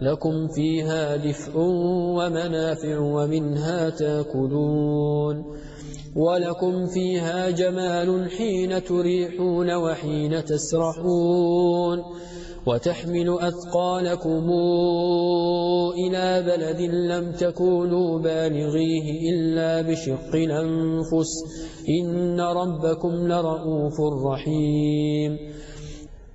لكم فيها دفء ومنافع ومنها تأكلون ولكم فيها جمال حين تريحون وحين تسرحون وتحمل أثقالكم إلى بلد لم تكونوا بالغيه إلا بشق الأنفس إن ربكم لرؤوف رحيم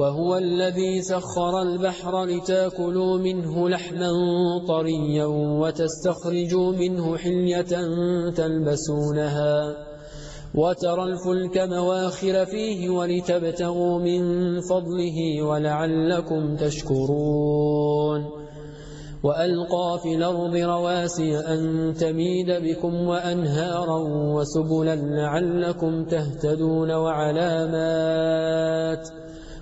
وهو الذي سخر البحر لتاكلوا منه لحما طريا وتستخرجوا منه حلية تلبسونها وترى الفلك مواخر فيه ولتبتغوا من فضله ولعلكم تشكرون وألقى في الأرض رواسي أن تميد بكم وأنهارا وسبلا لعلكم تهتدون وعلامات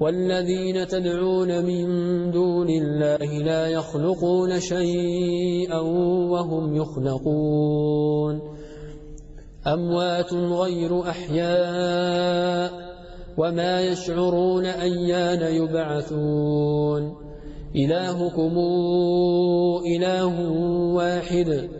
والذين تدعون من دون الله لا يخلقون شيئا وهم يخلقون. أموات غير أحياء وما يشعرون أيان يبعثون. إلهكم إله واحد.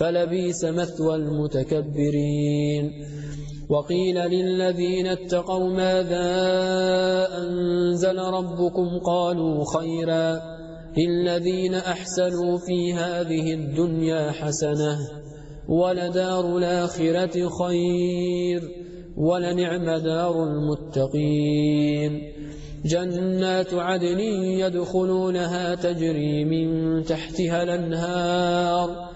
فلبيس مثوى المتكبرين. وقيل للذين اتقوا ماذا أنزل ربكم قالوا خيرا للذين أحسنوا في هذه الدنيا حسنة ولدار الآخرة خير ولنعم دار المتقين. جنات عدن يدخلونها تجري من تحتها الأنهار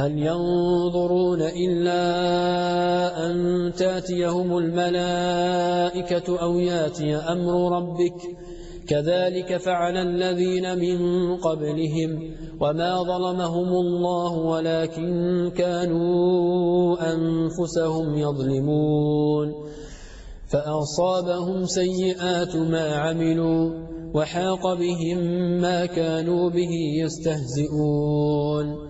هل ينظرون إلا أن تأتيهم الملائكة أو يأتي أمر ربك؟ كذلك فعل الذين من قبلهم وما ظلمهم الله ولكن كانوا أنفسهم يظلمون. فأصابهم سيئات ما عملوا وحاق بهم ما كانوا به يستهزئون.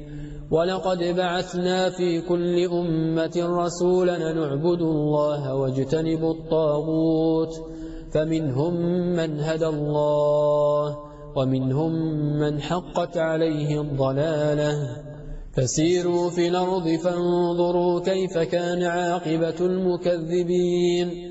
ولقد بعثنا في كل أمة رسولا نعبد الله واجتنب الطاغوت. فمنهم من هدى الله ومنهم من حقت عليه الضلالة. فسيروا في الأرض فانظروا كيف كان عاقبة المكذبين.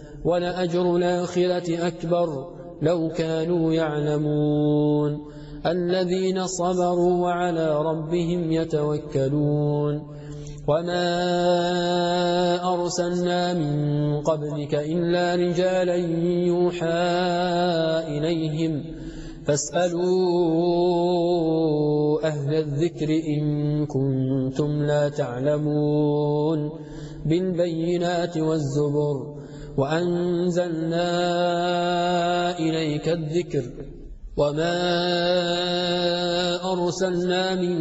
ولأجر الآخرة أكبر لو كانوا يعلمون الذين صبروا وعلى ربهم يتوكلون وما أرسلنا من قبلك إلا رجالا يوحى إليهم فاسألوا أهل الذكر إن كنتم لا تعلمون بالبينات والزبر وأنزلنا إليك الذكر وما أرسلنا من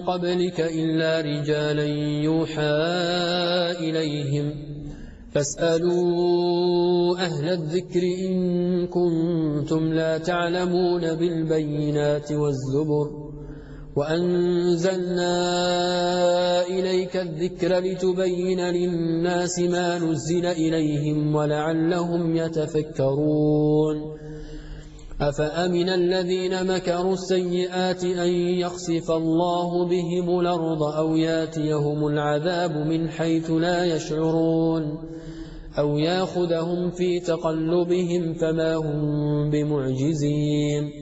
قبلك إلا رجالا يوحى إليهم. فاسألوا أهل الذكر إن كنتم لا تعلمون بالبينات والزبر. وأنزلنا إليك الذكر لتبين للناس ما نزل إليهم ولعلهم يتفكرون. أفأمن الذين مكروا السيئات أن يخسف الله بهم الأرض أو ياتيهم العذاب من حيث لا يشعرون أو ياخذهم في تقلبهم فما هم بمعجزين.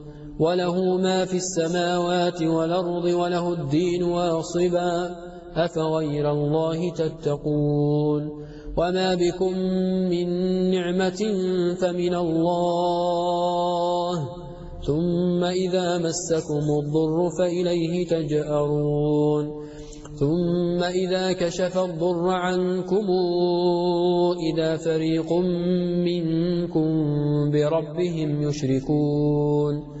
وله ما في السماوات والأرض وله الدين واصبا أفغير الله تتقون وما بكم من نعمة فمن الله ثم إذا مسكم الضر فإليه تجأرون ثم إذا كشف الضر عنكم إذا فريق منكم بربهم يشركون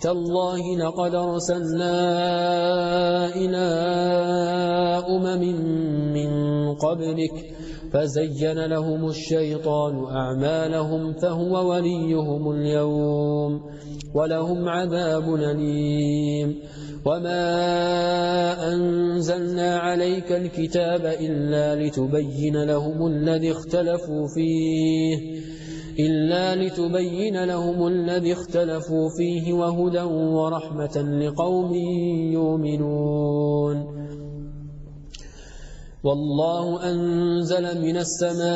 تالله لقد رسلنا إلى أمم من قبلك فزين لهم الشيطان أعمالهم فهو وليهم اليوم ولهم عذاب أليم وما أنزلنا عليك الكتاب إلا لتبين لهم الذي اختلفوا فيه إلا لتبين لهم الذي اختلفوا فيه وهدى ورحمة لقوم يؤمنون. والله أنزل من السماء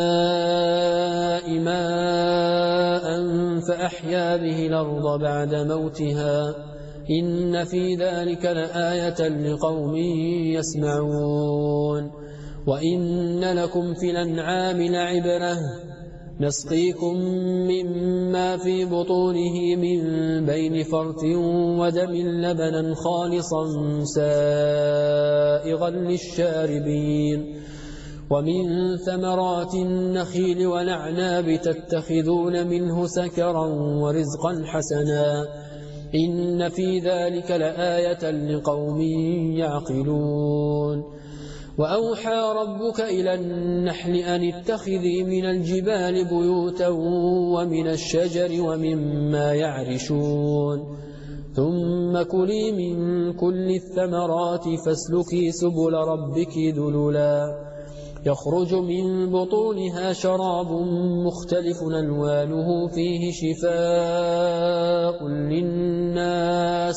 ماء فأحيا به الأرض بعد موتها. إن في ذلك لآية لقوم يسمعون. وإن لكم في الأنعام لعبرة. نسقيكم مما في بطونه من بين فرث ودم لبنا خالصا سائغا للشاربين ومن ثمرات النخيل والأعناب تتخذون منه سكرا ورزقا حسنا إن في ذلك لآية لقوم يعقلون وأوحى ربك إلى النحل أن اتخذي من الجبال بيوتا ومن الشجر ومما يعرشون. ثم كلي من كل الثمرات فاسلكي سبل ربك ذللا. يخرج من بطونها شراب مختلف ألوانه فيه شفاء للناس.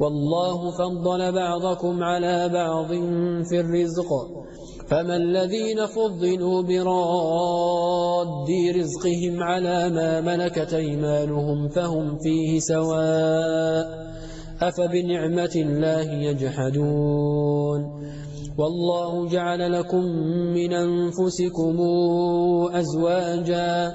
والله فضل بعضكم على بعض في الرزق. فما الذين فضلوا براد رزقهم على ما ملكت أيمانهم فهم فيه سواء أفبنعمة الله يجحدون. والله جعل لكم من أنفسكم أزواجا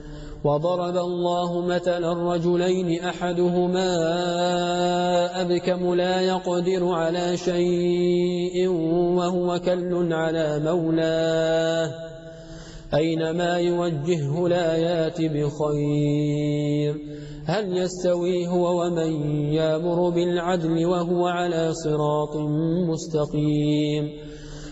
وضرب الله مثلا الرجلين أحدهما أبكم لا يقدر على شيء وهو كل على مولاه. أينما يوجهه لا يأت بخير. هل يستوي هو ومن يامر بالعدل وهو على صراط مستقيم؟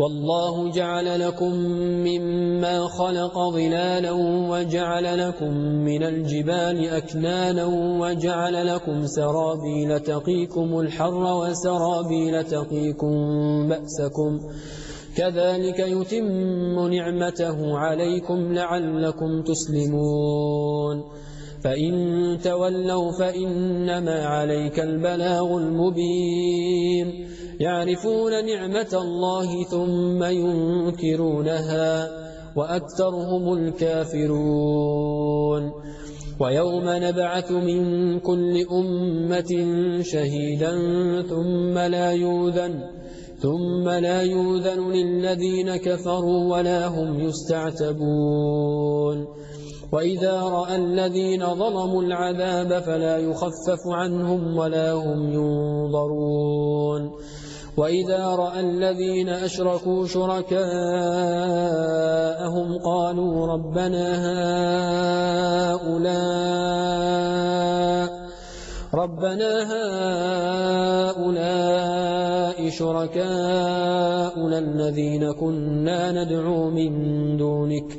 والله جعل لكم مما خلق ظلالا وجعل لكم من الجبال أكنانا وجعل لكم سرابيل تقيكم الحر وسرابيل تقيكم بأسكم كذلك يتم نعمته عليكم لعلكم تسلمون فإن تولوا فإنما عليك البلاغ المبين يعرفون نعمة الله ثم ينكرونها وأكثرهم الكافرون. ويوم نبعث من كل أمة شهيدا ثم لا يوذن ثم لا يوذن للذين كفروا ولا هم يستعتبون. وإذا رأى الذين ظلموا العذاب فلا يخفف عنهم ولا هم ينظرون. وإذا رأى الذين أشركوا شركاءهم قالوا ربنا هؤلاء ربنا هؤلاء شركاؤنا الذين كنا ندعو من دونك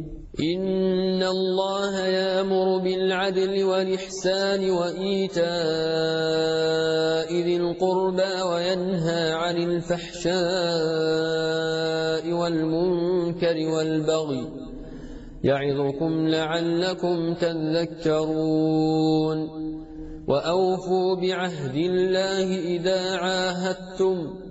إن الله يامر بالعدل والإحسان وإيتاء ذي القربى وينهى عن الفحشاء والمنكر والبغي يعظكم لعلكم تذكرون وأوفوا بعهد الله إذا عاهدتم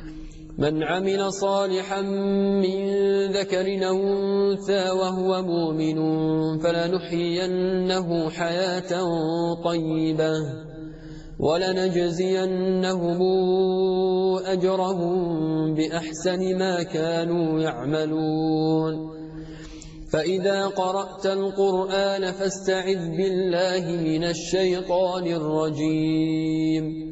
من عمل صالحا من ذكر أنثى وهو مؤمن فلنحيينه حياة طيبة ولنجزينهم أجرهم بأحسن ما كانوا يعملون. فإذا قرأت القرآن فاستعذ بالله من الشيطان الرجيم.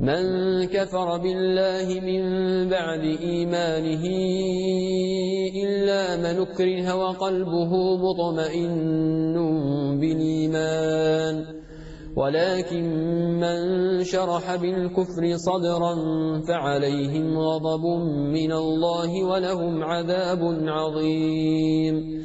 من كفر بالله من بعد إيمانه إلا من أكره وقلبه مطمئن بالإيمان. ولكن من شرح بالكفر صدرا فعليهم غضب من الله ولهم عذاب عظيم.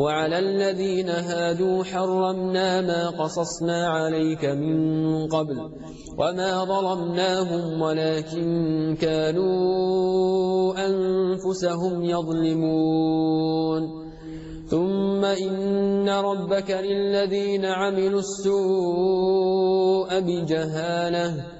وعلى الذين هادوا حرمنا ما قصصنا عليك من قبل وما ظلمناهم ولكن كانوا أنفسهم يظلمون. ثم إن ربك للذين عملوا السوء بجهالة